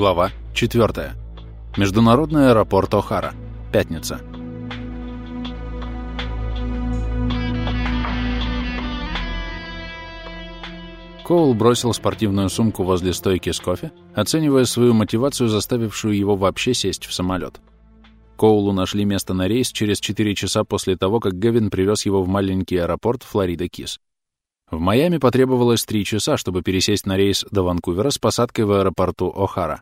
Глава 4. Международный аэропорт О'Хара. Пятница. Коул бросил спортивную сумку возле стойки с кофе, оценивая свою мотивацию, заставившую его вообще сесть в самолет. Коулу нашли место на рейс через 4 часа после того, как Гевин привез его в маленький аэропорт Флорида Кис. В Майами потребовалось 3 часа, чтобы пересесть на рейс до Ванкувера с посадкой в аэропорту О'Хара.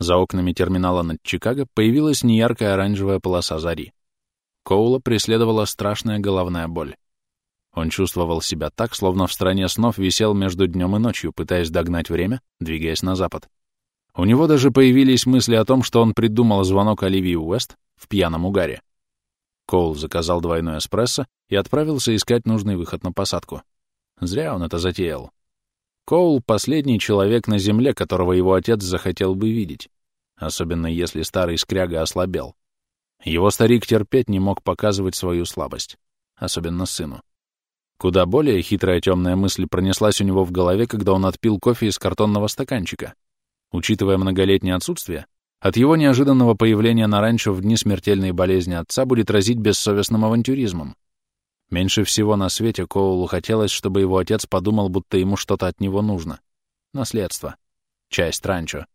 За окнами терминала над Чикаго появилась неяркая оранжевая полоса зари. Коула преследовала страшная головная боль. Он чувствовал себя так, словно в стране снов висел между днем и ночью, пытаясь догнать время, двигаясь на запад. У него даже появились мысли о том, что он придумал звонок Оливии Уэст в пьяном угаре. Коул заказал двойной эспрессо и отправился искать нужный выход на посадку. Зря он это затеял. Коул — последний человек на земле, которого его отец захотел бы видеть, особенно если старый скряга ослабел. Его старик терпеть не мог показывать свою слабость, особенно сыну. Куда более хитрая темная мысль пронеслась у него в голове, когда он отпил кофе из картонного стаканчика. Учитывая многолетнее отсутствие, от его неожиданного появления на ранчо в дни смертельной болезни отца будет разить бессовестным авантюризмом. Меньше всего на свете Коулу хотелось, чтобы его отец подумал, будто ему что-то от него нужно. Наследство. Часть ранчо.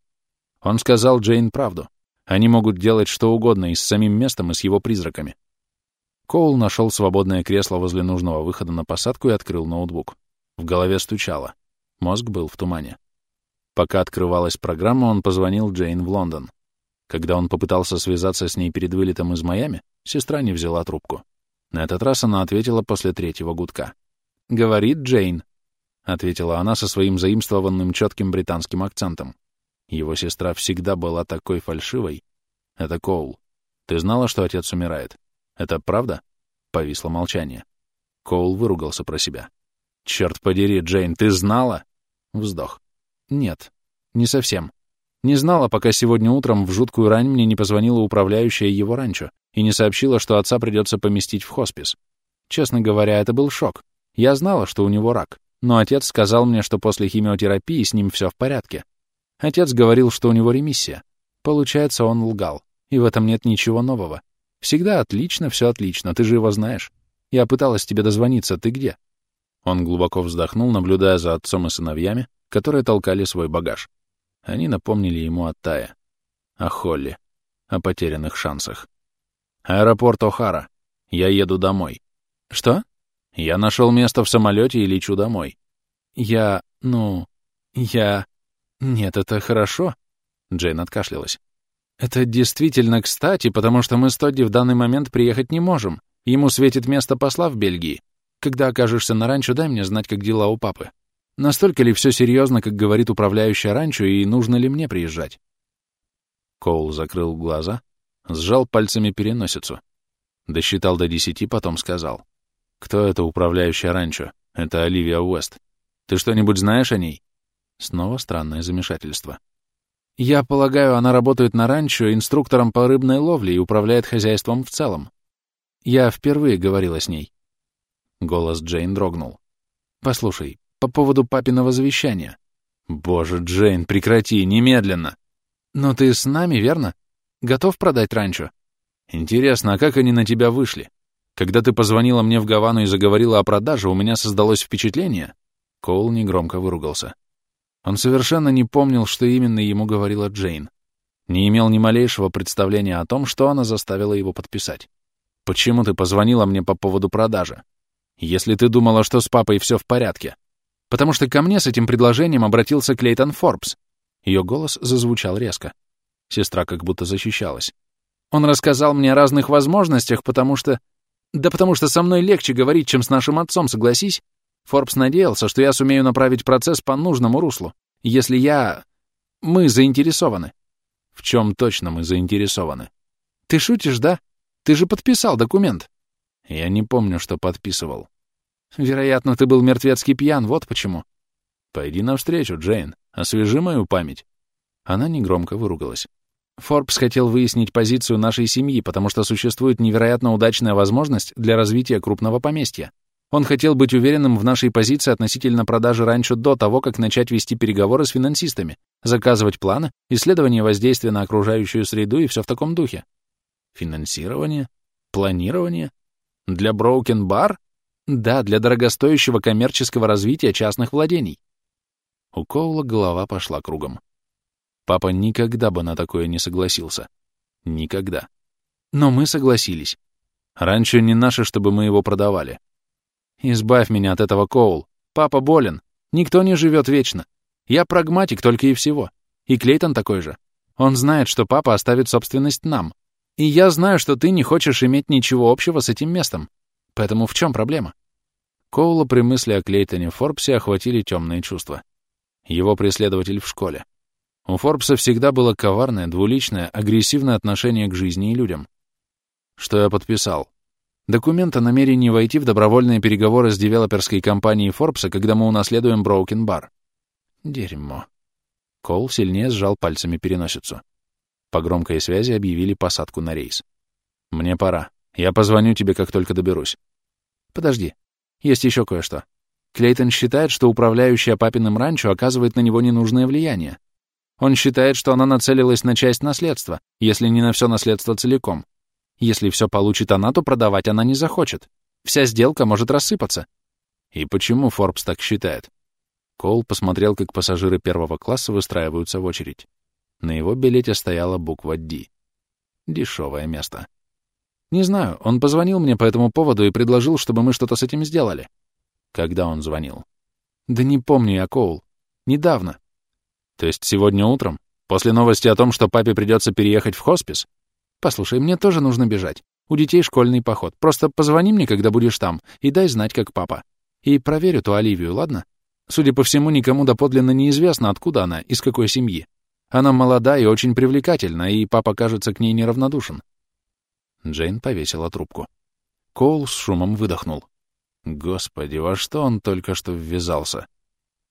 Он сказал Джейн правду. Они могут делать что угодно и с самим местом, и с его призраками. Коул нашел свободное кресло возле нужного выхода на посадку и открыл ноутбук. В голове стучало. Мозг был в тумане. Пока открывалась программа, он позвонил Джейн в Лондон. Когда он попытался связаться с ней перед вылетом из Майами, сестра не взяла трубку. На этот раз она ответила после третьего гудка. «Говорит Джейн», — ответила она со своим заимствованным четким британским акцентом. Его сестра всегда была такой фальшивой. Это Коул. Ты знала, что отец умирает? Это правда?» Повисло молчание. Коул выругался про себя. «Черт подери, Джейн, ты знала?» Вздох. «Нет, не совсем. Не знала, пока сегодня утром в жуткую рань мне не позвонила управляющая его ранчо и не сообщила, что отца придется поместить в хоспис. Честно говоря, это был шок. Я знала, что у него рак, но отец сказал мне, что после химиотерапии с ним все в порядке. Отец говорил, что у него ремиссия. Получается, он лгал. И в этом нет ничего нового. Всегда отлично, все отлично, ты же его знаешь. Я пыталась тебе дозвониться, ты где?» Он глубоко вздохнул, наблюдая за отцом и сыновьями, которые толкали свой багаж. Они напомнили ему о Тае, о Холли, о потерянных шансах. «Аэропорт О'Хара. Я еду домой». «Что?» «Я нашел место в самолете и лечу домой». «Я... ну... я... нет, это хорошо». Джейн откашлялась. Это действительно кстати, потому что мы с Тодди в данный момент приехать не можем. Ему светит место посла в Бельгии. Когда окажешься на ранчо, дай мне знать, как дела у папы. Настолько ли все серьезно, как говорит управляющая ранчо, и нужно ли мне приезжать?» Коул закрыл глаза, сжал пальцами переносицу. Досчитал до десяти, потом сказал. «Кто это управляющая ранчо? Это Оливия Уэст. Ты что-нибудь знаешь о ней?» Снова странное замешательство. Я полагаю, она работает на ранчо инструктором по рыбной ловле и управляет хозяйством в целом. Я впервые говорила с ней. Голос Джейн дрогнул. Послушай, по поводу папиного завещания. Боже, Джейн, прекрати, немедленно. Но ты с нами, верно? Готов продать ранчо? Интересно, а как они на тебя вышли? Когда ты позвонила мне в Гавану и заговорила о продаже, у меня создалось впечатление. Коул негромко выругался. Он совершенно не помнил, что именно ему говорила Джейн. Не имел ни малейшего представления о том, что она заставила его подписать. «Почему ты позвонила мне по поводу продажи? Если ты думала, что с папой все в порядке. Потому что ко мне с этим предложением обратился Клейтон Форбс». Ее голос зазвучал резко. Сестра как будто защищалась. «Он рассказал мне о разных возможностях, потому что... Да потому что со мной легче говорить, чем с нашим отцом, согласись? Форбс надеялся, что я сумею направить процесс по нужному руслу, если я... Мы заинтересованы. В чем точно мы заинтересованы? Ты шутишь, да? Ты же подписал документ. Я не помню, что подписывал. Вероятно, ты был мертвецкий пьян, вот почему. Пойди навстречу, Джейн, освежи мою память. Она негромко выругалась. Форбс хотел выяснить позицию нашей семьи, потому что существует невероятно удачная возможность для развития крупного поместья. Он хотел быть уверенным в нашей позиции относительно продажи раньше до того, как начать вести переговоры с финансистами, заказывать планы, исследование воздействия на окружающую среду и все в таком духе. Финансирование? Планирование? Для Bar? Да, для дорогостоящего коммерческого развития частных владений. У Коула голова пошла кругом. Папа никогда бы на такое не согласился. Никогда. Но мы согласились. Раньше не наше, чтобы мы его продавали. Избавь меня от этого, Коул. Папа болен. Никто не живет вечно. Я прагматик только и всего. И Клейтон такой же. Он знает, что папа оставит собственность нам. И я знаю, что ты не хочешь иметь ничего общего с этим местом. Поэтому в чем проблема? Коула при мысли о Клейтоне Форбсе охватили темные чувства. Его преследователь в школе. У Форбса всегда было коварное, двуличное, агрессивное отношение к жизни и людям. Что я подписал? Документ о намерении войти в добровольные переговоры с девелоперской компанией Форбса, когда мы унаследуем Броукен Бар. Дерьмо. Кол сильнее сжал пальцами переносицу. По громкой связи объявили посадку на рейс. «Мне пора. Я позвоню тебе, как только доберусь». «Подожди. Есть еще кое-что. Клейтон считает, что управляющая папиным ранчо оказывает на него ненужное влияние. Он считает, что она нацелилась на часть наследства, если не на все наследство целиком. Если все получит она, то продавать она не захочет. Вся сделка может рассыпаться. И почему Форбс так считает? Коул посмотрел, как пассажиры первого класса выстраиваются в очередь. На его билете стояла буква «Д». Дешевое место. Не знаю, он позвонил мне по этому поводу и предложил, чтобы мы что-то с этим сделали. Когда он звонил? Да не помню я, Коул. Недавно. То есть сегодня утром? После новости о том, что папе придется переехать в хоспис? Послушай, мне тоже нужно бежать. У детей школьный поход. Просто позвони мне, когда будешь там, и дай знать, как папа. И проверю ту Оливию, ладно? Судя по всему, никому доподлинно неизвестно, откуда она, из какой семьи. Она молода и очень привлекательна, и папа, кажется, к ней неравнодушен. Джейн повесила трубку. Коул с шумом выдохнул. Господи, во что он только что ввязался?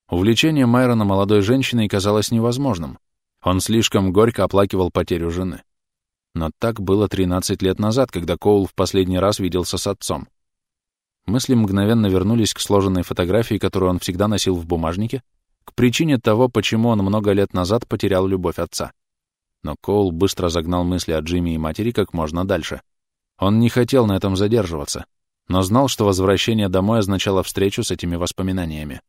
Увлечение Майрона молодой женщиной казалось невозможным. Он слишком горько оплакивал потерю жены. Но так было 13 лет назад, когда Коул в последний раз виделся с отцом. Мысли мгновенно вернулись к сложенной фотографии, которую он всегда носил в бумажнике, к причине того, почему он много лет назад потерял любовь отца. Но Коул быстро загнал мысли о Джимми и матери как можно дальше. Он не хотел на этом задерживаться, но знал, что возвращение домой означало встречу с этими воспоминаниями.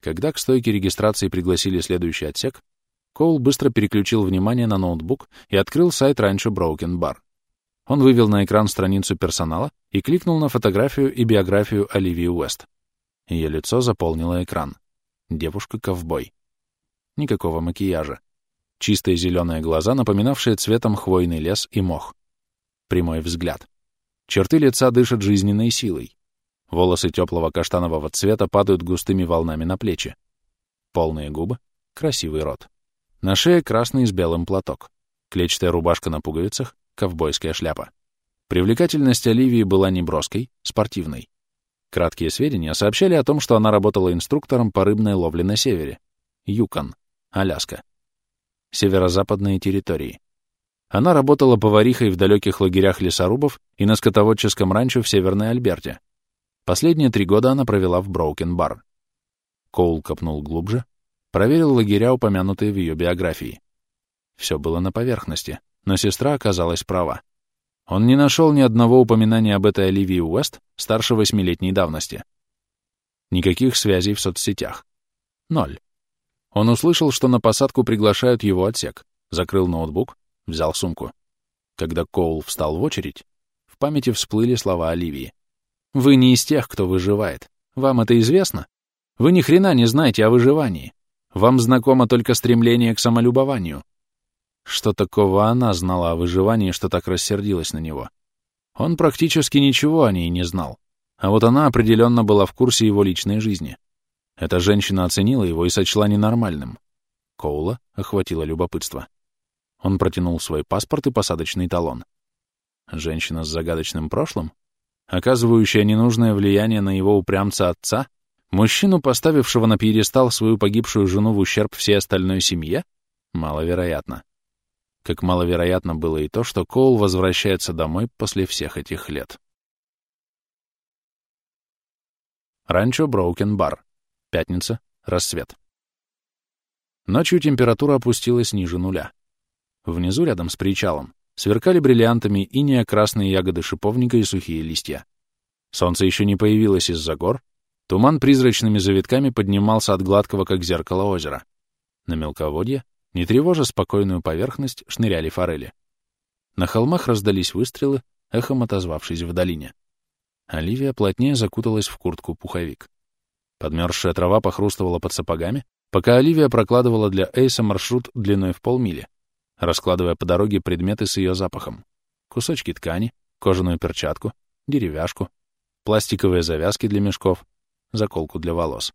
Когда к стойке регистрации пригласили следующий отсек, Коул быстро переключил внимание на ноутбук и открыл сайт раньше Broken Bar. Он вывел на экран страницу персонала и кликнул на фотографию и биографию Оливии Уэст. Ее лицо заполнило экран. Девушка-ковбой. Никакого макияжа. Чистые зеленые глаза, напоминавшие цветом хвойный лес и мох. Прямой взгляд. Черты лица дышат жизненной силой. Волосы теплого каштанового цвета падают густыми волнами на плечи. Полные губы, красивый рот. На шее красный с белым платок. Клетчатая рубашка на пуговицах, ковбойская шляпа. Привлекательность Оливии была неброской, спортивной. Краткие сведения сообщали о том, что она работала инструктором по рыбной ловле на севере. Юкон, Аляска. Северо-западные территории. Она работала поварихой в далеких лагерях лесорубов и на скотоводческом ранчо в Северной Альберте. Последние три года она провела в Броукен-бар. Коул копнул глубже, Проверил лагеря, упомянутые в ее биографии. Все было на поверхности, но сестра оказалась права. Он не нашел ни одного упоминания об этой Оливии Уэст старше восьмилетней давности. Никаких связей в соцсетях. Ноль. Он услышал, что на посадку приглашают его отсек, закрыл ноутбук, взял сумку. Когда Коул встал в очередь, в памяти всплыли слова Оливии. «Вы не из тех, кто выживает. Вам это известно? Вы ни хрена не знаете о выживании. Вам знакомо только стремление к самолюбованию. Что такого она знала о выживании, что так рассердилась на него? Он практически ничего о ней не знал. А вот она определенно была в курсе его личной жизни. Эта женщина оценила его и сочла ненормальным. Коула охватило любопытство. Он протянул свой паспорт и посадочный талон. Женщина с загадочным прошлым, оказывающая ненужное влияние на его упрямца отца — Мужчину, поставившего на пьедестал свою погибшую жену в ущерб всей остальной семье, маловероятно. Как маловероятно было и то, что Коул возвращается домой после всех этих лет. Ранчо Броукен Бар. Пятница. Рассвет. Ночью температура опустилась ниже нуля. Внизу, рядом с причалом, сверкали бриллиантами иния красные ягоды шиповника и сухие листья. Солнце еще не появилось из-за гор, туман призрачными завитками поднимался от гладкого, как зеркало озера. На мелководье, не тревожа спокойную поверхность, шныряли форели. На холмах раздались выстрелы, эхом отозвавшись в долине. Оливия плотнее закуталась в куртку-пуховик. Подмерзшая трава похрустывала под сапогами, пока Оливия прокладывала для Эйса маршрут длиной в полмили, раскладывая по дороге предметы с ее запахом. Кусочки ткани, кожаную перчатку, деревяшку, пластиковые завязки для мешков, заколку для волос.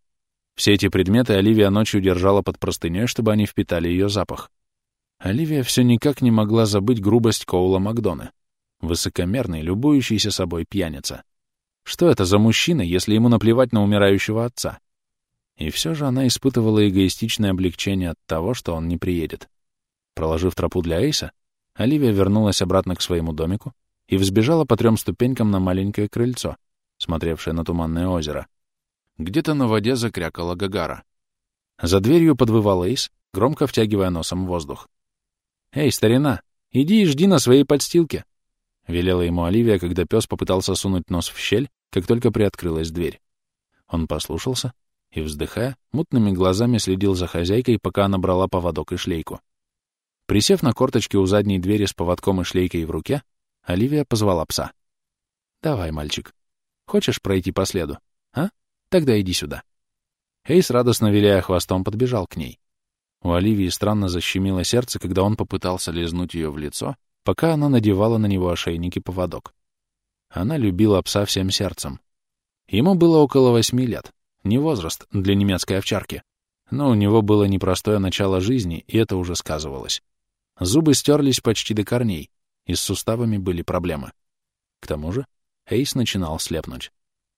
Все эти предметы Оливия ночью держала под простыней, чтобы они впитали ее запах. Оливия все никак не могла забыть грубость Коула Макдона. Высокомерный, любующийся собой пьяница. Что это за мужчина, если ему наплевать на умирающего отца? И все же она испытывала эгоистичное облегчение от того, что он не приедет. Проложив тропу для Эйса, Оливия вернулась обратно к своему домику и взбежала по трем ступенькам на маленькое крыльцо, смотревшее на туманное озеро. Где-то на воде закрякала Гагара. За дверью подвывал Эйс, громко втягивая носом воздух. «Эй, старина, иди и жди на своей подстилке!» — велела ему Оливия, когда пес попытался сунуть нос в щель, как только приоткрылась дверь. Он послушался и, вздыхая, мутными глазами следил за хозяйкой, пока она брала поводок и шлейку. Присев на корточки у задней двери с поводком и шлейкой в руке, Оливия позвала пса. «Давай, мальчик. Хочешь пройти по следу? А? Тогда иди сюда». Эйс, радостно виляя хвостом, подбежал к ней. У Оливии странно защемило сердце, когда он попытался лизнуть ее в лицо, пока она надевала на него ошейник и поводок. Она любила пса всем сердцем. Ему было около восьми лет, не возраст для немецкой овчарки, но у него было непростое начало жизни, и это уже сказывалось. Зубы стерлись почти до корней, и с суставами были проблемы. К тому же Эйс начинал слепнуть.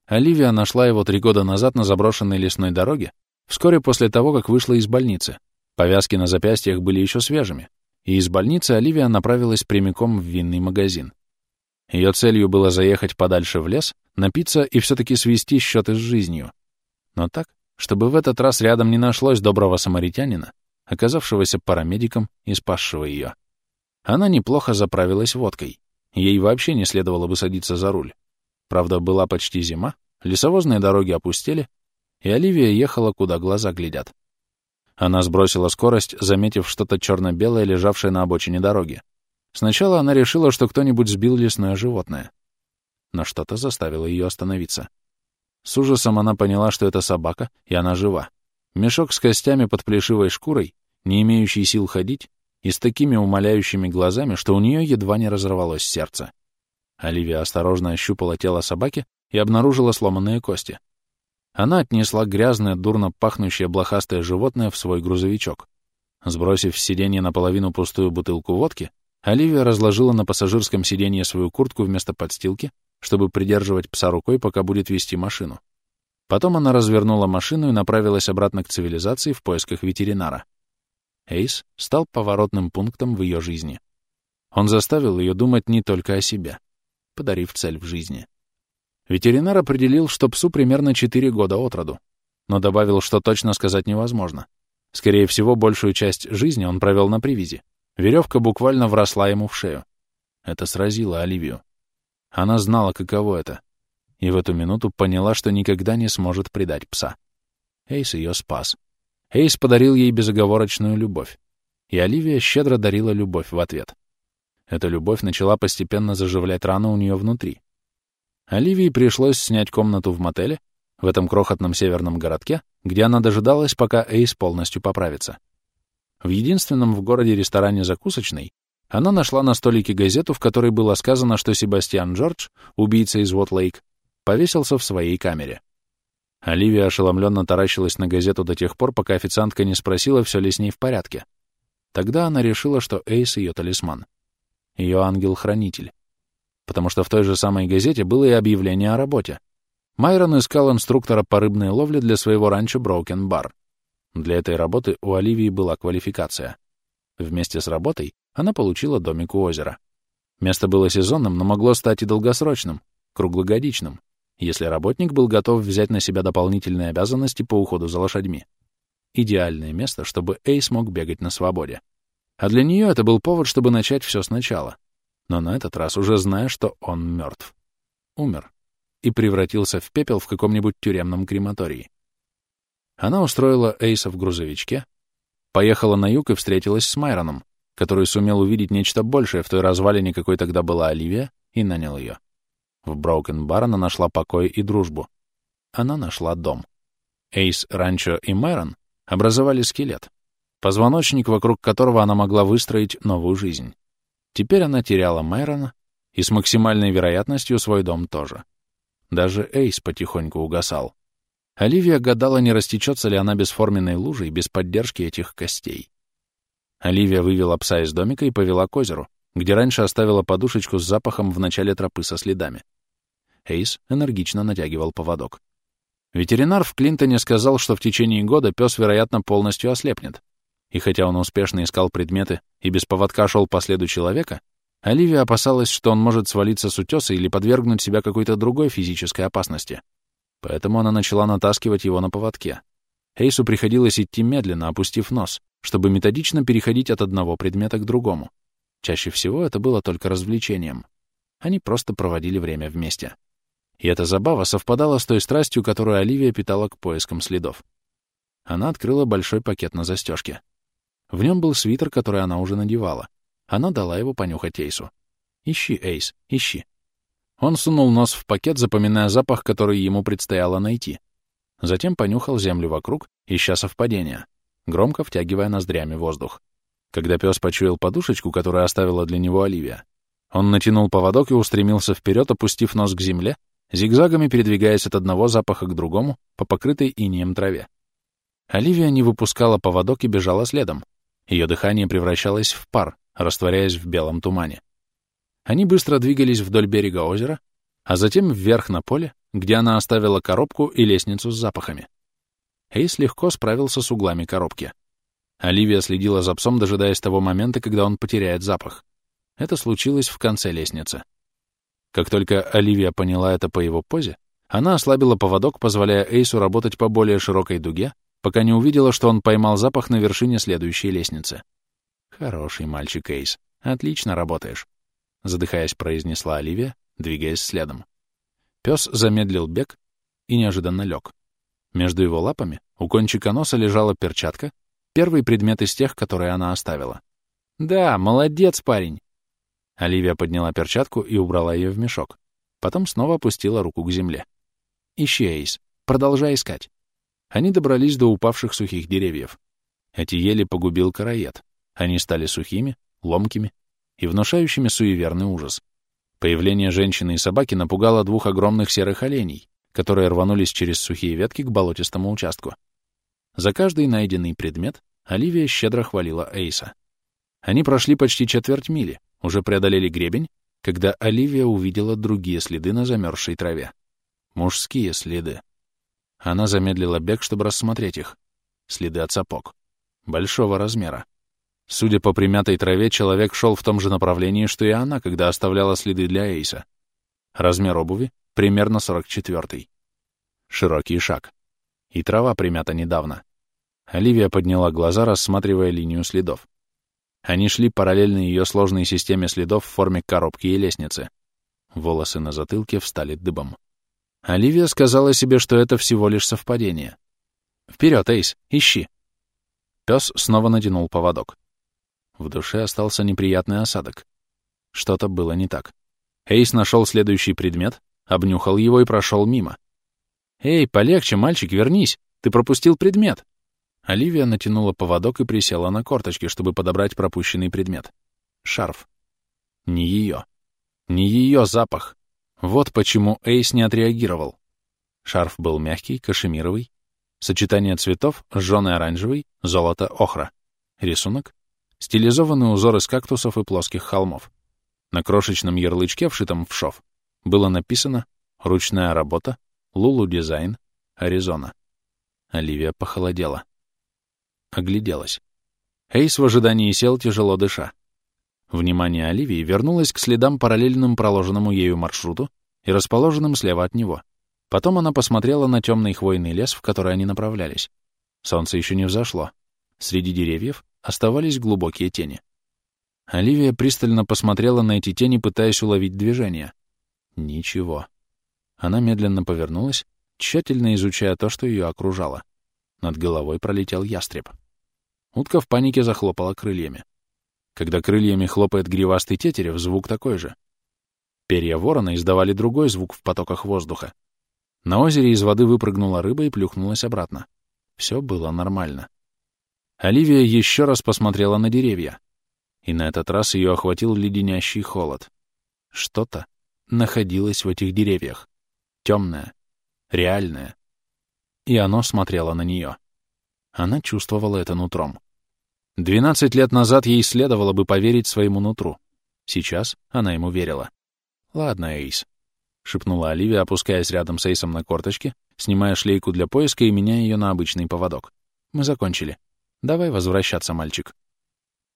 Оливия нашла его три года назад на заброшенной лесной дороге, вскоре после того, как вышла из больницы. Повязки на запястьях были еще свежими, и из больницы Оливия направилась прямиком в винный магазин. Ее целью было заехать подальше в лес, напиться и все-таки свести счеты с жизнью. Но так, чтобы в этот раз рядом не нашлось доброго самаритянина, оказавшегося парамедиком и спасшего ее. Она неплохо заправилась водкой. Ей вообще не следовало бы садиться за руль. Правда, была почти зима, лесовозные дороги опустели, и Оливия ехала, куда глаза глядят. Она сбросила скорость, заметив что-то черно-белое, лежавшее на обочине дороги. Сначала она решила, что кто-нибудь сбил лесное животное. Но что-то заставило ее остановиться. С ужасом она поняла, что это собака, и она жива. Мешок с костями под плешивой шкурой, не имеющий сил ходить, и с такими умоляющими глазами, что у нее едва не разорвалось сердце. Оливия осторожно ощупала тело собаки и обнаружила сломанные кости. Она отнесла грязное, дурно пахнущее блохастое животное в свой грузовичок. Сбросив с сиденья наполовину пустую бутылку водки, Оливия разложила на пассажирском сиденье свою куртку вместо подстилки, чтобы придерживать пса рукой, пока будет вести машину. Потом она развернула машину и направилась обратно к цивилизации в поисках ветеринара. Эйс стал поворотным пунктом в ее жизни. Он заставил ее думать не только о себе, подарив цель в жизни. Ветеринар определил, что псу примерно 4 года от роду, но добавил, что точно сказать невозможно. Скорее всего, большую часть жизни он провел на привязи. Веревка буквально вросла ему в шею. Это сразило Оливию. Она знала, каково это, и в эту минуту поняла, что никогда не сможет предать пса. Эйс ее спас. Эйс подарил ей безоговорочную любовь, и Оливия щедро дарила любовь в ответ. Эта любовь начала постепенно заживлять рану у нее внутри, Оливии пришлось снять комнату в мотеле, в этом крохотном северном городке, где она дожидалась, пока Эйс полностью поправится. В единственном в городе ресторане закусочной она нашла на столике газету, в которой было сказано, что Себастьян Джордж, убийца из Вот-Лейк, повесился в своей камере. Оливия ошеломленно таращилась на газету до тех пор, пока официантка не спросила, все ли с ней в порядке. Тогда она решила, что Эйс — ее талисман. Ее ангел-хранитель потому что в той же самой газете было и объявление о работе. Майрон искал инструктора по рыбной ловле для своего ранчо Броукен Бар. Для этой работы у Оливии была квалификация. Вместе с работой она получила домик у озера. Место было сезонным, но могло стать и долгосрочным, круглогодичным. Если работник был готов взять на себя дополнительные обязанности по уходу за лошадьми. Идеальное место, чтобы Эйс мог бегать на свободе. А для нее это был повод, чтобы начать все сначала. Но на этот раз уже зная, что он мертв. Умер. И превратился в пепел в каком-нибудь тюремном крематории. Она устроила Эйса в грузовичке, поехала на юг и встретилась с Майроном, который сумел увидеть нечто большее в той развалине, какой тогда была Оливия, и нанял ее. В Броукен-бар она нашла покой и дружбу. Она нашла дом. Эйс, Ранчо и Майрон образовали скелет, позвоночник, вокруг которого она могла выстроить новую жизнь. Теперь она теряла Майрона и с максимальной вероятностью свой дом тоже. Даже Эйс потихоньку угасал. Оливия гадала, не растечется ли она бесформенной лужей без поддержки этих костей. Оливия вывела пса из домика и повела к озеру, где раньше оставила подушечку с запахом в начале тропы со следами. Эйс энергично натягивал поводок. Ветеринар в Клинтоне сказал, что в течение года пес, вероятно, полностью ослепнет. И хотя он успешно искал предметы и без поводка шел по следу человека, Оливия опасалась, что он может свалиться с утеса или подвергнуть себя какой-то другой физической опасности. Поэтому она начала натаскивать его на поводке. Эйсу приходилось идти медленно, опустив нос, чтобы методично переходить от одного предмета к другому. Чаще всего это было только развлечением. Они просто проводили время вместе. И эта забава совпадала с той страстью, которую Оливия питала к поискам следов. Она открыла большой пакет на застежке. В нем был свитер, который она уже надевала. Она дала его понюхать Эйсу. «Ищи, Эйс, ищи». Он сунул нос в пакет, запоминая запах, который ему предстояло найти. Затем понюхал землю вокруг, ища совпадения, громко втягивая ноздрями воздух. Когда пес почуял подушечку, которую оставила для него Оливия, он натянул поводок и устремился вперед, опустив нос к земле, зигзагами передвигаясь от одного запаха к другому по покрытой инеем траве. Оливия не выпускала поводок и бежала следом. Ее дыхание превращалось в пар, растворяясь в белом тумане. Они быстро двигались вдоль берега озера, а затем вверх на поле, где она оставила коробку и лестницу с запахами. Эйс легко справился с углами коробки. Оливия следила за псом, дожидаясь того момента, когда он потеряет запах. Это случилось в конце лестницы. Как только Оливия поняла это по его позе, она ослабила поводок, позволяя Эйсу работать по более широкой дуге, пока не увидела, что он поймал запах на вершине следующей лестницы. «Хороший мальчик, Эйс. Отлично работаешь задыхаясь, произнесла Оливия, двигаясь следом. Пес замедлил бег и неожиданно лег. Между его лапами у кончика носа лежала перчатка, первый предмет из тех, которые она оставила. «Да, молодец, парень!» Оливия подняла перчатку и убрала ее в мешок. Потом снова опустила руку к земле. «Ищи, Эйс. Продолжай искать». Они добрались до упавших сухих деревьев. Эти ели погубил короед. Они стали сухими, ломкими и внушающими суеверный ужас. Появление женщины и собаки напугало двух огромных серых оленей, которые рванулись через сухие ветки к болотистому участку. За каждый найденный предмет Оливия щедро хвалила Эйса. Они прошли почти четверть мили, уже преодолели гребень, когда Оливия увидела другие следы на замерзшей траве. Мужские следы. Она замедлила бег, чтобы рассмотреть их. Следы от сапог. Большого размера. Судя по примятой траве, человек шел в том же направлении, что и она, когда оставляла следы для Эйса. Размер обуви — примерно 44-й. Широкий шаг. И трава примята недавно. Оливия подняла глаза, рассматривая линию следов. Они шли параллельно ее сложной системе следов в форме коробки и лестницы. Волосы на затылке встали дыбом. Оливия сказала себе, что это всего лишь совпадение. «Вперед, Эйс, ищи!» Пес снова натянул поводок. В душе остался неприятный осадок. Что-то было не так. Эйс нашел следующий предмет, обнюхал его и прошел мимо. «Эй, полегче, мальчик, вернись! Ты пропустил предмет!» Оливия натянула поводок и присела на корточки, чтобы подобрать пропущенный предмет. Шарф. Не ее. Не ее запах. Вот почему Эйс не отреагировал. Шарф был мягкий, кашемировый. Сочетание цветов — жженый оранжевый, золото, охра. Рисунок Стилизованный узор из кактусов и плоских холмов. На крошечном ярлычке, вшитом в шов, было написано «Ручная работа, Лулу Дизайн, Аризона». Оливия похолодела. Огляделась. Эйс в ожидании сел, тяжело дыша. Внимание Оливии вернулось к следам, параллельным проложенному ею маршруту и расположенным слева от него. Потом она посмотрела на темный хвойный лес, в который они направлялись. Солнце еще не взошло. Среди деревьев оставались глубокие тени. Оливия пристально посмотрела на эти тени, пытаясь уловить движение. Ничего. Она медленно повернулась, тщательно изучая то, что ее окружало. Над головой пролетел ястреб. Утка в панике захлопала крыльями. Когда крыльями хлопает гривастый тетерев, звук такой же. Перья ворона издавали другой звук в потоках воздуха. На озере из воды выпрыгнула рыба и плюхнулась обратно. Все было нормально. Оливия еще раз посмотрела на деревья. И на этот раз ее охватил леденящий холод. Что-то находилось в этих деревьях. Темное, реальное. И оно смотрело на нее. Она чувствовала это нутром. Двенадцать лет назад ей следовало бы поверить своему нутру. Сейчас она ему верила. «Ладно, Эйс», — шепнула Оливия, опускаясь рядом с Эйсом на корточки, снимая шлейку для поиска и меняя ее на обычный поводок. «Мы закончили. Давай возвращаться, мальчик».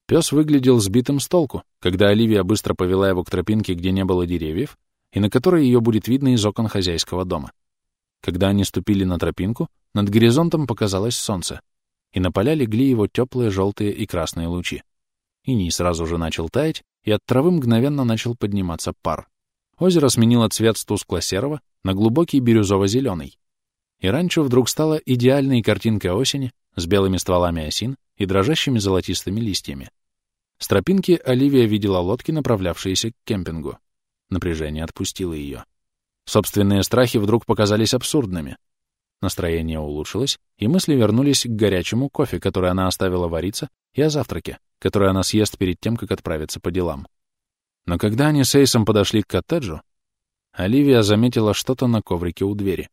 Пес выглядел сбитым с толку, когда Оливия быстро повела его к тропинке, где не было деревьев, и на которой ее будет видно из окон хозяйского дома. Когда они ступили на тропинку, над горизонтом показалось солнце, и на поля легли его теплые желтые и красные лучи. Иней сразу же начал таять, и от травы мгновенно начал подниматься пар. Озеро сменило цвет с тускло-серого на глубокий бирюзово-зеленый. И раньше вдруг стало идеальной картинкой осени с белыми стволами осин и дрожащими золотистыми листьями. С тропинки Оливия видела лодки, направлявшиеся к кемпингу. Напряжение отпустило ее. Собственные страхи вдруг показались абсурдными. Настроение улучшилось, и мысли вернулись к горячему кофе, который она оставила вариться, и о завтраке, который она съест перед тем, как отправиться по делам. Но когда они с Эйсом подошли к коттеджу, Оливия заметила что-то на коврике у двери.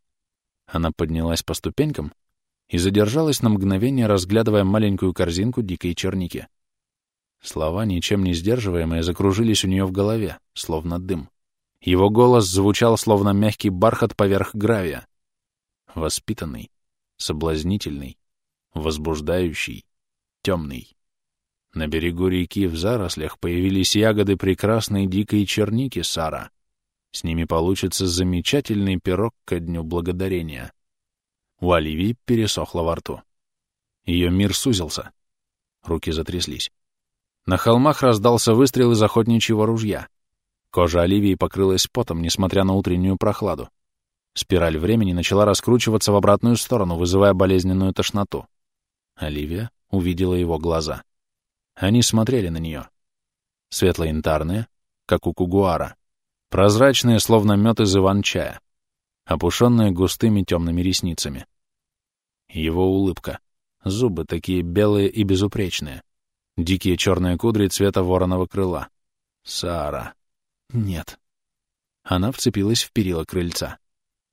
Она поднялась по ступенькам и задержалась на мгновение, разглядывая маленькую корзинку дикой черники. Слова, ничем не сдерживаемые, закружились у нее в голове, словно дым. Его голос звучал, словно мягкий бархат поверх гравия. Воспитанный, соблазнительный, возбуждающий, темный. На берегу реки в зарослях появились ягоды прекрасной дикой черники Сара. С ними получится замечательный пирог ко дню благодарения. У Оливии пересохло во рту. Ее мир сузился. Руки затряслись. На холмах раздался выстрел из охотничьего ружья. Кожа Оливии покрылась потом, несмотря на утреннюю прохладу. Спираль времени начала раскручиваться в обратную сторону, вызывая болезненную тошноту. Оливия увидела его глаза. Они смотрели на нее. Светло-янтарные, как у кугуара. Прозрачные, словно мед из иван-чая опушенная густыми темными ресницами. Его улыбка. Зубы такие белые и безупречные. Дикие черные кудри цвета вороного крыла. Сара. Нет. Она вцепилась в перила крыльца.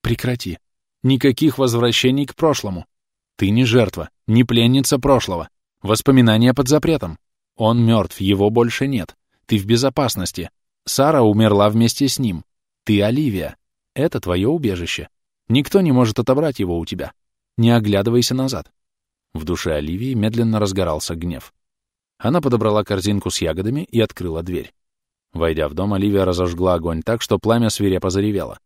Прекрати. Никаких возвращений к прошлому. Ты не жертва, не пленница прошлого. Воспоминания под запретом. Он мертв, его больше нет. Ты в безопасности. Сара умерла вместе с ним. Ты Оливия. Это твое убежище. Никто не может отобрать его у тебя. Не оглядывайся назад. В душе Оливии медленно разгорался гнев. Она подобрала корзинку с ягодами и открыла дверь. Войдя в дом, Оливия разожгла огонь так, что пламя свирепо заревело.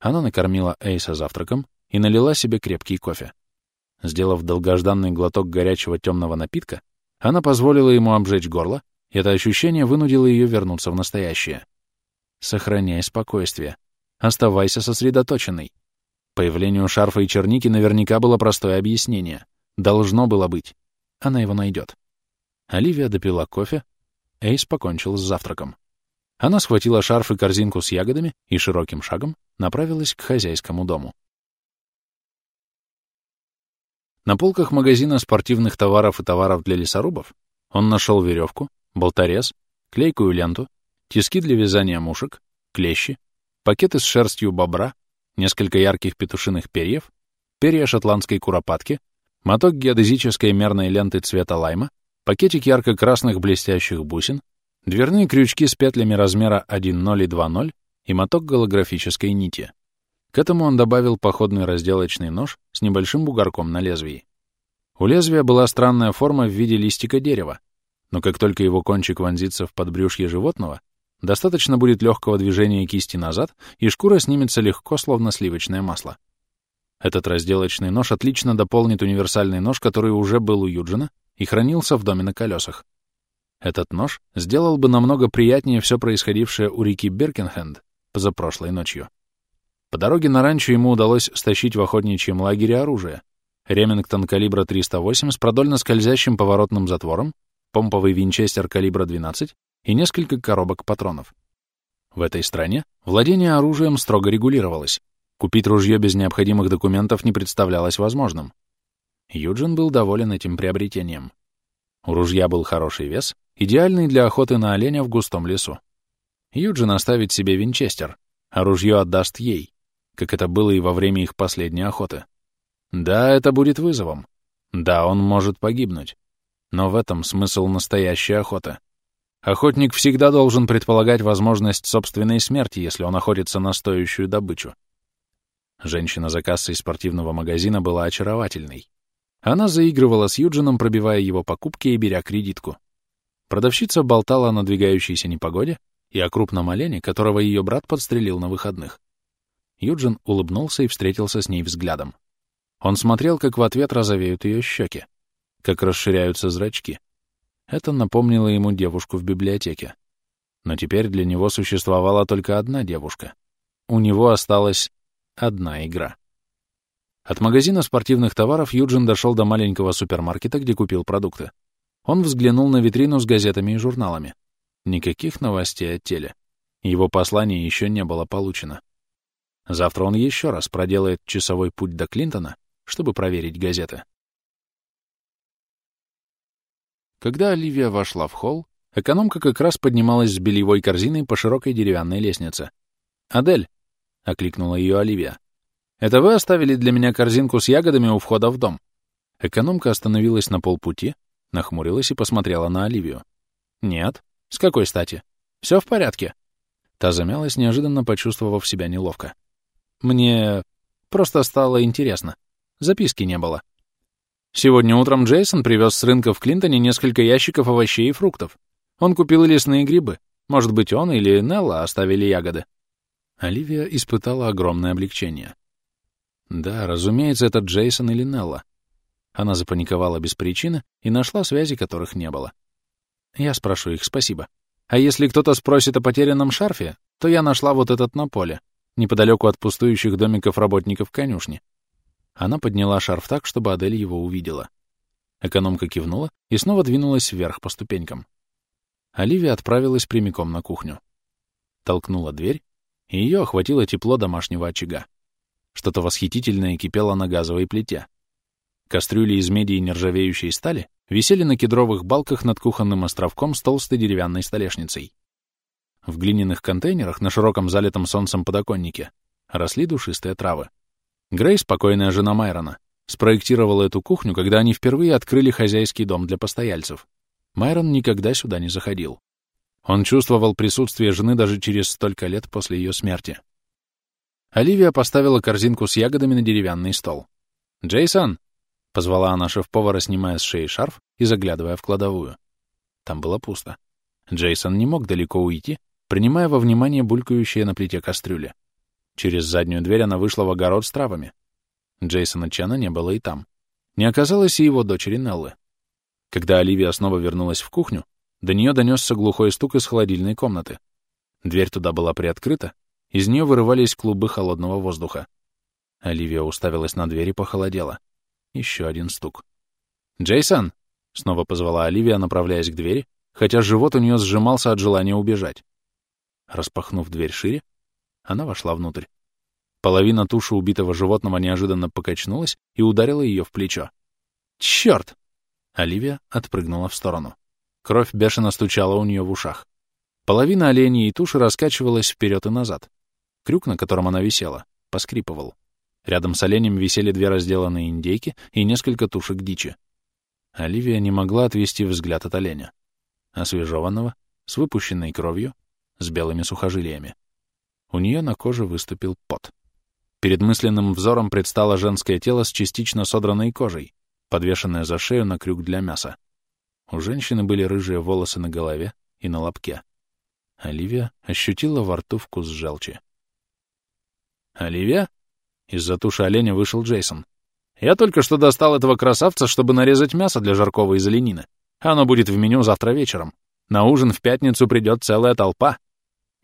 Она накормила Эйса завтраком и налила себе крепкий кофе. Сделав долгожданный глоток горячего темного напитка, она позволила ему обжечь горло, и это ощущение вынудило ее вернуться в настоящее. «Сохраняй спокойствие», Оставайся сосредоточенной. Появлению шарфа и черники наверняка было простое объяснение. Должно было быть. Она его найдет. Оливия допила кофе. Эйс покончил с завтраком. Она схватила шарф и корзинку с ягодами и широким шагом направилась к хозяйскому дому. На полках магазина спортивных товаров и товаров для лесорубов он нашел веревку, болторез, клейкую ленту, тиски для вязания мушек, клещи, пакеты с шерстью бобра, несколько ярких петушиных перьев, перья шотландской куропатки, моток геодезической мерной ленты цвета лайма, пакетик ярко-красных блестящих бусин, дверные крючки с петлями размера 1.0 и 2.0 и моток голографической нити. К этому он добавил походный разделочный нож с небольшим бугорком на лезвии. У лезвия была странная форма в виде листика дерева, но как только его кончик вонзится в подбрюшье животного, Достаточно будет легкого движения кисти назад, и шкура снимется легко, словно сливочное масло. Этот разделочный нож отлично дополнит универсальный нож, который уже был у Юджина и хранился в доме на колесах. Этот нож сделал бы намного приятнее все происходившее у реки Биркенхенд позапрошлой ночью. По дороге на ранчо ему удалось стащить в охотничьем лагере оружие. Ремингтон калибра 308 с продольно скользящим поворотным затвором, помповый винчестер калибра 12 и несколько коробок патронов. В этой стране владение оружием строго регулировалось. Купить ружье без необходимых документов не представлялось возможным. Юджин был доволен этим приобретением. У ружья был хороший вес, идеальный для охоты на оленя в густом лесу. Юджин оставит себе винчестер, а ружье отдаст ей, как это было и во время их последней охоты. Да, это будет вызовом. Да, он может погибнуть. Но в этом смысл настоящей охоты. Охотник всегда должен предполагать возможность собственной смерти, если он охотится на стоящую добычу. Женщина за кассой спортивного магазина была очаровательной. Она заигрывала с Юджином, пробивая его покупки и беря кредитку. Продавщица болтала о надвигающейся непогоде и о крупном олене, которого ее брат подстрелил на выходных. Юджин улыбнулся и встретился с ней взглядом. Он смотрел, как в ответ розовеют ее щеки, как расширяются зрачки, это напомнило ему девушку в библиотеке. Но теперь для него существовала только одна девушка. У него осталась одна игра. От магазина спортивных товаров Юджин дошел до маленького супермаркета, где купил продукты. Он взглянул на витрину с газетами и журналами. Никаких новостей о теле. Его послание еще не было получено. Завтра он еще раз проделает часовой путь до Клинтона, чтобы проверить газеты. Когда Оливия вошла в холл, экономка как раз поднималась с бельевой корзиной по широкой деревянной лестнице. «Адель!» — окликнула ее Оливия. «Это вы оставили для меня корзинку с ягодами у входа в дом?» Экономка остановилась на полпути, нахмурилась и посмотрела на Оливию. «Нет. С какой стати? Все в порядке?» Та замялась, неожиданно почувствовав себя неловко. «Мне просто стало интересно. Записки не было». Сегодня утром Джейсон привез с рынка в Клинтоне несколько ящиков овощей и фруктов. Он купил лесные грибы. Может быть, он или Нелла оставили ягоды. Оливия испытала огромное облегчение. Да, разумеется, это Джейсон или Нелла. Она запаниковала без причины и нашла связи, которых не было. Я спрошу их, спасибо. А если кто-то спросит о потерянном шарфе, то я нашла вот этот на поле, неподалеку от пустующих домиков работников конюшни. Она подняла шарф так, чтобы Адель его увидела. Экономка кивнула и снова двинулась вверх по ступенькам. Оливия отправилась прямиком на кухню. Толкнула дверь, и ее охватило тепло домашнего очага. Что-то восхитительное кипело на газовой плите. Кастрюли из меди и нержавеющей стали висели на кедровых балках над кухонным островком с толстой деревянной столешницей. В глиняных контейнерах на широком залитом солнцем подоконнике росли душистые травы. Грей, спокойная жена Майрона, спроектировала эту кухню, когда они впервые открыли хозяйский дом для постояльцев. Майрон никогда сюда не заходил. Он чувствовал присутствие жены даже через столько лет после ее смерти. Оливия поставила корзинку с ягодами на деревянный стол. «Джейсон!» — позвала она шеф-повара, снимая с шеи шарф и заглядывая в кладовую. Там было пусто. Джейсон не мог далеко уйти, принимая во внимание булькающие на плите кастрюли. Через заднюю дверь она вышла в огород с травами. Джейсона Чана не было и там. Не оказалось и его дочери Неллы. Когда Оливия снова вернулась в кухню, до нее донесся глухой стук из холодильной комнаты. Дверь туда была приоткрыта, из нее вырывались клубы холодного воздуха. Оливия уставилась на дверь и похолодела. Еще один стук. «Джейсон!» — снова позвала Оливия, направляясь к двери, хотя живот у нее сжимался от желания убежать. Распахнув дверь шире, она вошла внутрь. Половина туши убитого животного неожиданно покачнулась и ударила ее в плечо. «Черт!» Оливия отпрыгнула в сторону. Кровь бешено стучала у нее в ушах. Половина оленей и туши раскачивалась вперед и назад. Крюк, на котором она висела, поскрипывал. Рядом с оленем висели две разделанные индейки и несколько тушек дичи. Оливия не могла отвести взгляд от оленя. Освежеванного, с выпущенной кровью, с белыми сухожилиями. У нее на коже выступил пот. Перед мысленным взором предстало женское тело с частично содранной кожей, подвешенное за шею на крюк для мяса. У женщины были рыжие волосы на голове и на лобке. Оливия ощутила во рту вкус желчи. «Оливия?» Из-за туши оленя вышел Джейсон. «Я только что достал этого красавца, чтобы нарезать мясо для жаркого из оленины. Оно будет в меню завтра вечером. На ужин в пятницу придет целая толпа».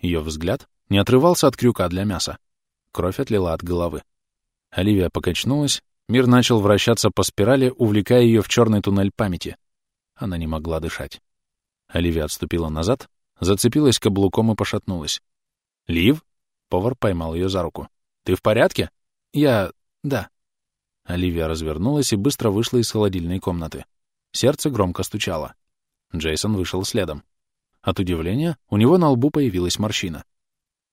Ее взгляд не отрывался от крюка для мяса. Кровь отлила от головы. Оливия покачнулась, мир начал вращаться по спирали, увлекая ее в черный туннель памяти. Она не могла дышать. Оливия отступила назад, зацепилась каблуком и пошатнулась. «Лив?» — повар поймал ее за руку. «Ты в порядке?» «Я... да». Оливия развернулась и быстро вышла из холодильной комнаты. Сердце громко стучало. Джейсон вышел следом. От удивления у него на лбу появилась морщина.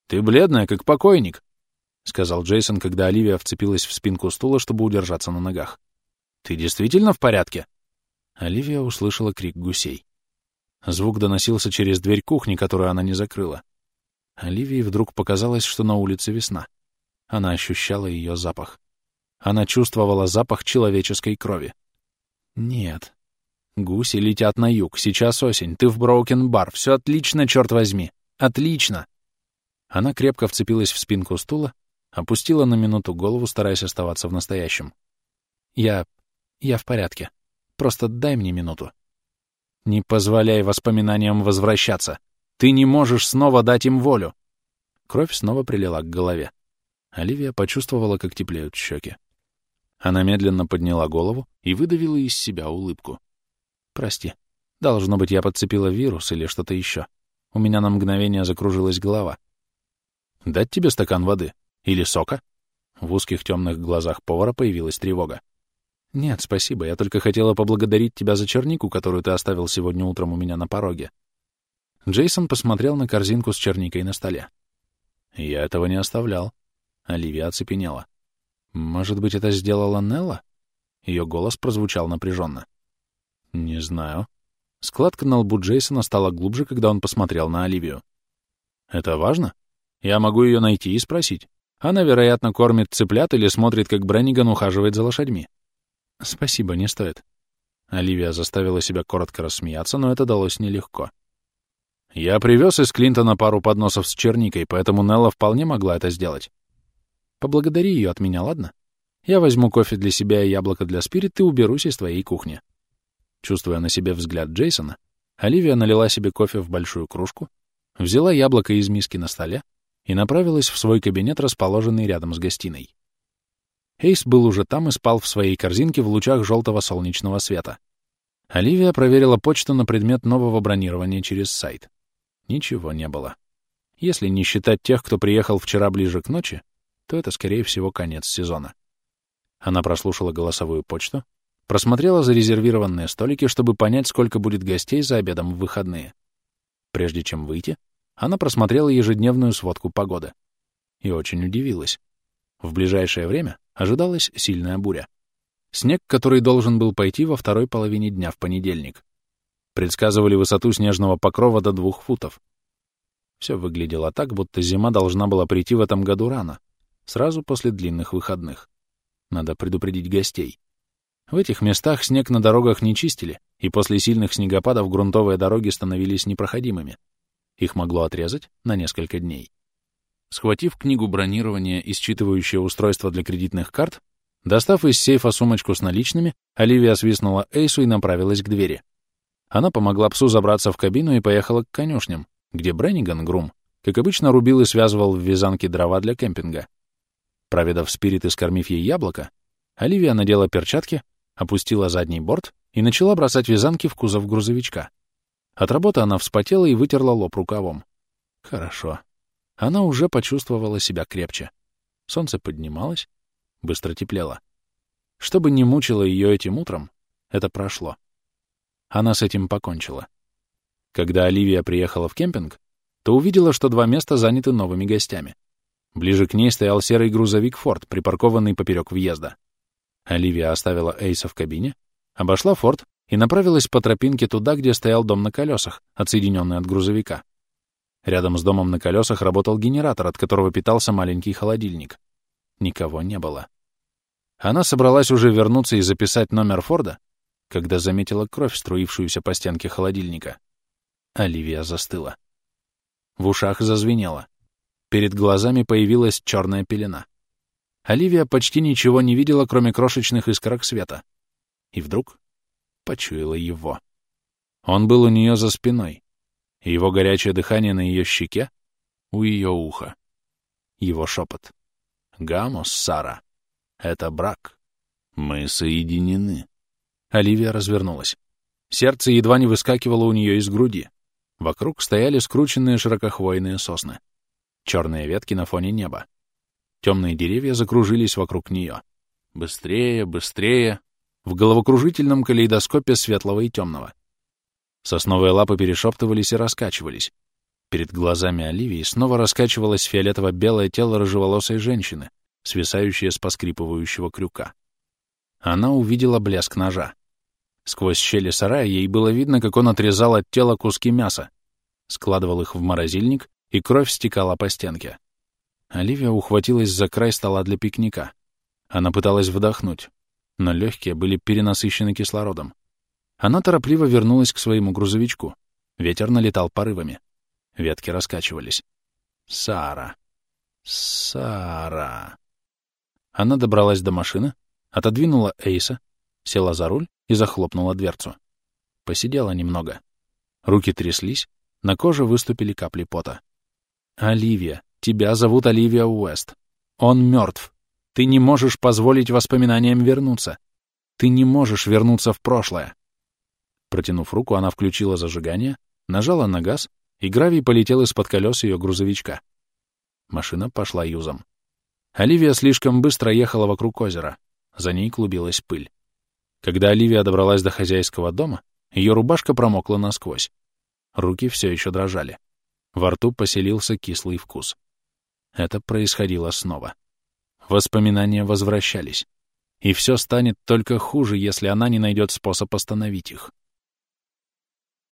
«Ты бледная, как покойник», — сказал Джейсон, когда Оливия вцепилась в спинку стула, чтобы удержаться на ногах. «Ты действительно в порядке?» Оливия услышала крик гусей. Звук доносился через дверь кухни, которую она не закрыла. Оливии вдруг показалось, что на улице весна. Она ощущала ее запах. Она чувствовала запах человеческой крови. Нет. Гуси летят на юг. Сейчас осень. Ты в Броукен-бар. Все отлично, черт возьми. Отлично. Она крепко вцепилась в спинку стула, опустила на минуту голову, стараясь оставаться в настоящем. Я... я в порядке. Просто дай мне минуту. Не позволяй воспоминаниям возвращаться. Ты не можешь снова дать им волю. Кровь снова прилила к голове. Оливия почувствовала, как теплеют щеки. Она медленно подняла голову и выдавила из себя улыбку. «Прости. Должно быть, я подцепила вирус или что-то еще. У меня на мгновение закружилась голова. Дать тебе стакан воды? Или сока?» В узких темных глазах повара появилась тревога. «Нет, спасибо. Я только хотела поблагодарить тебя за чернику, которую ты оставил сегодня утром у меня на пороге». Джейсон посмотрел на корзинку с черникой на столе. «Я этого не оставлял», Оливия оцепенела. «Может быть, это сделала Нелла?» Ее голос прозвучал напряженно. «Не знаю». Складка на лбу Джейсона стала глубже, когда он посмотрел на Оливию. «Это важно? Я могу ее найти и спросить. Она, вероятно, кормит цыплят или смотрит, как Бренниган ухаживает за лошадьми». «Спасибо, не стоит». Оливия заставила себя коротко рассмеяться, но это далось нелегко. «Я привез из Клинтона пару подносов с черникой, поэтому Нелла вполне могла это сделать. Поблагодари ее от меня, ладно? Я возьму кофе для себя и яблоко для спирит и уберусь из твоей кухни. Чувствуя на себе взгляд Джейсона, Оливия налила себе кофе в большую кружку, взяла яблоко из миски на столе и направилась в свой кабинет, расположенный рядом с гостиной. Эйс был уже там и спал в своей корзинке в лучах желтого солнечного света. Оливия проверила почту на предмет нового бронирования через сайт. Ничего не было. Если не считать тех, кто приехал вчера ближе к ночи, то это, скорее всего, конец сезона. Она прослушала голосовую почту, просмотрела зарезервированные столики, чтобы понять, сколько будет гостей за обедом в выходные. Прежде чем выйти, она просмотрела ежедневную сводку погоды. И очень удивилась. В ближайшее время ожидалась сильная буря. Снег, который должен был пойти во второй половине дня в понедельник. Предсказывали высоту снежного покрова до двух футов. Все выглядело так, будто зима должна была прийти в этом году рано, сразу после длинных выходных. Надо предупредить гостей. В этих местах снег на дорогах не чистили, и после сильных снегопадов грунтовые дороги становились непроходимыми. Их могло отрезать на несколько дней. Схватив книгу бронирования и считывающее устройство для кредитных карт, достав из сейфа сумочку с наличными, Оливия свистнула Эйсу и направилась к двери. Она помогла псу забраться в кабину и поехала к конюшням, где Бренниган, грум, как обычно, рубил и связывал в вязанке дрова для кемпинга. Проведав спирит и скормив ей яблоко, Оливия надела перчатки, опустила задний борт и начала бросать вязанки в кузов грузовичка. От работы она вспотела и вытерла лоб рукавом. Хорошо. Она уже почувствовала себя крепче. Солнце поднималось, быстро теплело. Что бы ни мучило ее этим утром, это прошло. Она с этим покончила. Когда Оливия приехала в кемпинг, то увидела, что два места заняты новыми гостями. Ближе к ней стоял серый грузовик «Форд», припаркованный поперек въезда. Оливия оставила Эйса в кабине, обошла «Форд» и направилась по тропинке туда, где стоял дом на колесах, отсоединенный от грузовика. Рядом с домом на колесах работал генератор, от которого питался маленький холодильник. Никого не было. Она собралась уже вернуться и записать номер Форда, когда заметила кровь, струившуюся по стенке холодильника. Оливия застыла. В ушах зазвенело. Перед глазами появилась черная пелена. Оливия почти ничего не видела, кроме крошечных искорок света. И вдруг почуяла его. Он был у нее за спиной, и его горячее дыхание на ее щеке у ее уха. Его шепот. «Гамос, Сара, это брак. Мы соединены». Оливия развернулась. Сердце едва не выскакивало у нее из груди. Вокруг стояли скрученные широкохвойные сосны. Черные ветки на фоне неба. Темные деревья закружились вокруг нее. Быстрее, быстрее. В головокружительном калейдоскопе светлого и темного. Сосновые лапы перешептывались и раскачивались. Перед глазами Оливии снова раскачивалось фиолетово-белое тело рыжеволосой женщины, свисающее с поскрипывающего крюка. Она увидела блеск ножа. Сквозь щели сарая ей было видно, как он отрезал от тела куски мяса, складывал их в морозильник, и кровь стекала по стенке. Оливия ухватилась за край стола для пикника. Она пыталась вдохнуть, но легкие были перенасыщены кислородом. Она торопливо вернулась к своему грузовичку. Ветер налетал порывами. Ветки раскачивались. Сара. Сара. Она добралась до машины, отодвинула Эйса, села за руль и захлопнула дверцу. Посидела немного. Руки тряслись, на коже выступили капли пота. «Оливия, тебя зовут Оливия Уэст. Он мертв. Ты не можешь позволить воспоминаниям вернуться. Ты не можешь вернуться в прошлое». Протянув руку, она включила зажигание, нажала на газ и гравий полетел из-под колес ее грузовичка. Машина пошла юзом. Оливия слишком быстро ехала вокруг озера. За ней клубилась пыль. Когда Оливия добралась до хозяйского дома, ее рубашка промокла насквозь. Руки все еще дрожали. Во рту поселился кислый вкус. Это происходило снова. Воспоминания возвращались. И все станет только хуже, если она не найдет способ остановить их.